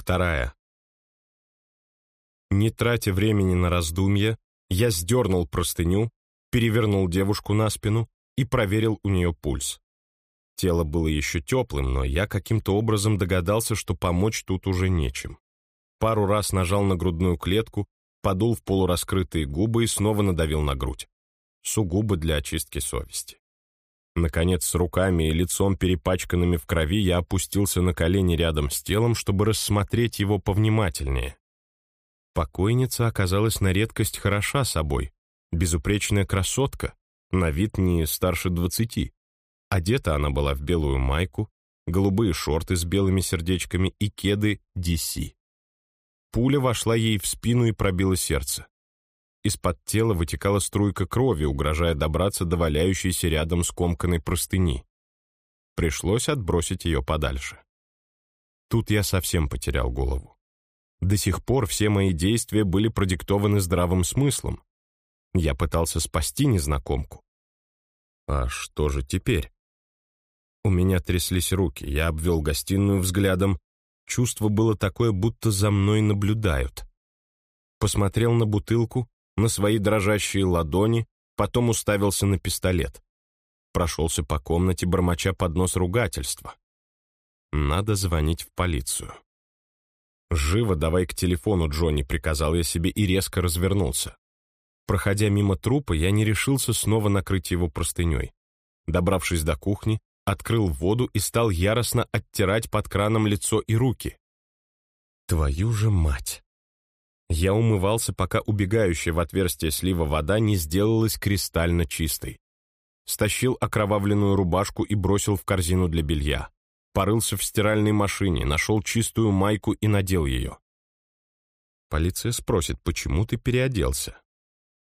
Вторая. Не тратя времени на раздумья, я сдернул простыню, перевернул девушку на спину и проверил у нее пульс. Тело было еще теплым, но я каким-то образом догадался, что помочь тут уже нечем. Пару раз нажал на грудную клетку, подул в полураскрытые губы и снова надавил на грудь. Сугубо для очистки совести. Наконец, с руками и лицом перепачканными в крови, я опустился на колени рядом с телом, чтобы рассмотреть его повнимательнее. Покойница оказалась на редкость хороша собой, безупречная красотка, на вид не старше двадцати. Одета она была в белую майку, голубые шорты с белыми сердечками и кеды DC. Пуля вошла ей в спину и пробила сердце. Из-под тела вытекала струйка крови, угрожая добраться до валяющейся рядом скомканной простыни. Пришлось отбросить ее подальше. Тут я совсем потерял голову. До сих пор все мои действия были продиктованы здравым смыслом. Я пытался спасти незнакомку. А что же теперь? У меня тряслись руки, я обвел гостиную взглядом. Чувство было такое, будто за мной наблюдают. Посмотрел на бутылку, на свои дрожащие ладони, потом уставился на пистолет. Прошелся по комнате, бормоча под нос ругательства. Надо звонить в полицию. «Живо давай к телефону, Джонни», — приказал я себе и резко развернулся. Проходя мимо трупа, я не решился снова накрыть его простыней. Добравшись до кухни, открыл воду и стал яростно оттирать под краном лицо и руки. Твою же мать! Я умывался, пока убегающая в отверстие слива вода не сделалась кристально чистой. Стащил окровавленную рубашку и бросил в корзину для белья. Порылся в стиральной машине, нашел чистую майку и надел ее. Полиция спросит, почему ты переоделся?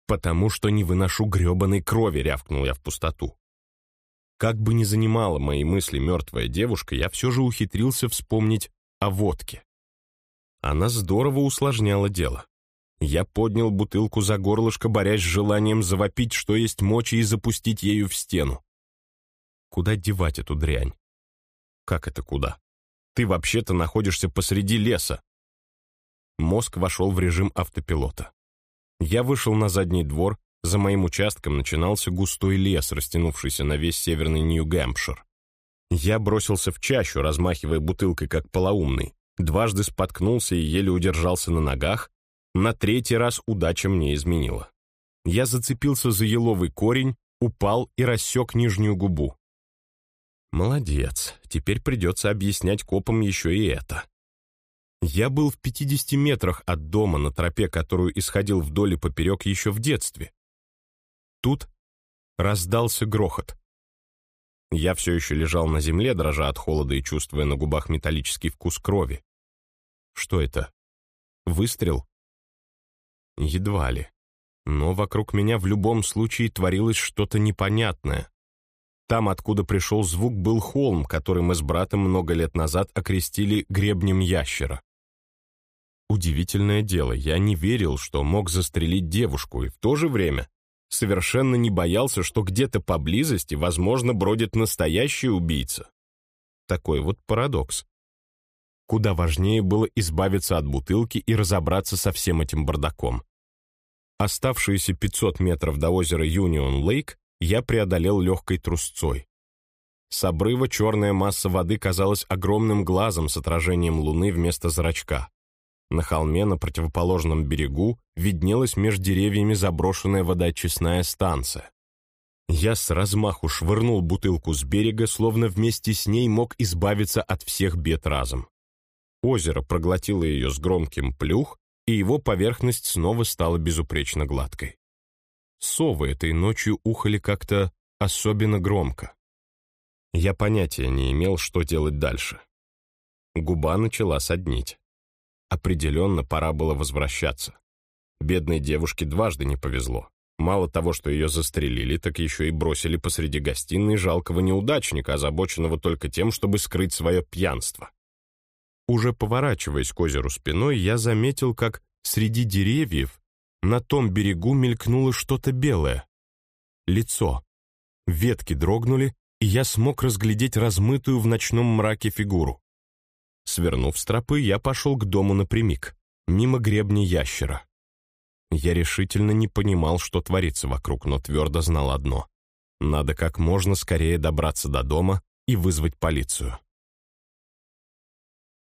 «Потому что не выношу гребаной крови», — рявкнул я в пустоту. Как бы ни занимала мои мысли мертвая девушка, я все же ухитрился вспомнить о водке. Она здорово усложняла дело. Я поднял бутылку за горлышко, борясь с желанием завопить, что есть мочи, и запустить ею в стену. Куда девать эту дрянь? Как это куда? Ты вообще-то находишься посреди леса. Мозг вошел в режим автопилота. Я вышел на задний двор, за моим участком начинался густой лес, растянувшийся на весь северный Нью-Гэмпшир. Я бросился в чащу, размахивая бутылкой, как полоумный. Дважды споткнулся и еле удержался на ногах. На третий раз удача мне изменила. Я зацепился за еловый корень, упал и рассек нижнюю губу. Молодец, теперь придется объяснять копам еще и это. Я был в 50 метрах от дома на тропе, которую исходил вдоль и поперек еще в детстве. Тут раздался грохот. Я все еще лежал на земле, дрожа от холода и чувствуя на губах металлический вкус крови. Что это? Выстрел? Едва ли. Но вокруг меня в любом случае творилось что-то непонятное. Там, откуда пришел звук, был холм, который мы с братом много лет назад окрестили гребнем ящера. Удивительное дело, я не верил, что мог застрелить девушку, и в то же время совершенно не боялся, что где-то поблизости, возможно, бродит настоящий убийца. Такой вот парадокс. Куда важнее было избавиться от бутылки и разобраться со всем этим бардаком. Оставшиеся 500 метров до озера Юнион-Лейк я преодолел легкой трусцой. С обрыва черная масса воды казалась огромным глазом с отражением луны вместо зрачка. На холме на противоположном берегу виднелась между деревьями заброшенная водоочистная станция. Я с размаху швырнул бутылку с берега, словно вместе с ней мог избавиться от всех бед разом. Озеро проглотило ее с громким плюх, и его поверхность снова стала безупречно гладкой. Совы этой ночью ухали как-то особенно громко. Я понятия не имел, что делать дальше. Губа начала соднить. Определенно пора было возвращаться. Бедной девушке дважды не повезло. Мало того, что ее застрелили, так еще и бросили посреди гостиной жалкого неудачника, озабоченного только тем, чтобы скрыть свое пьянство. Уже поворачиваясь к озеру спиной, я заметил, как среди деревьев на том берегу мелькнуло что-то белое. Лицо. Ветки дрогнули, и я смог разглядеть размытую в ночном мраке фигуру. Свернув с тропы, я пошел к дому напрямик, мимо гребня ящера. Я решительно не понимал, что творится вокруг, но твердо знал одно. Надо как можно скорее добраться до дома и вызвать полицию.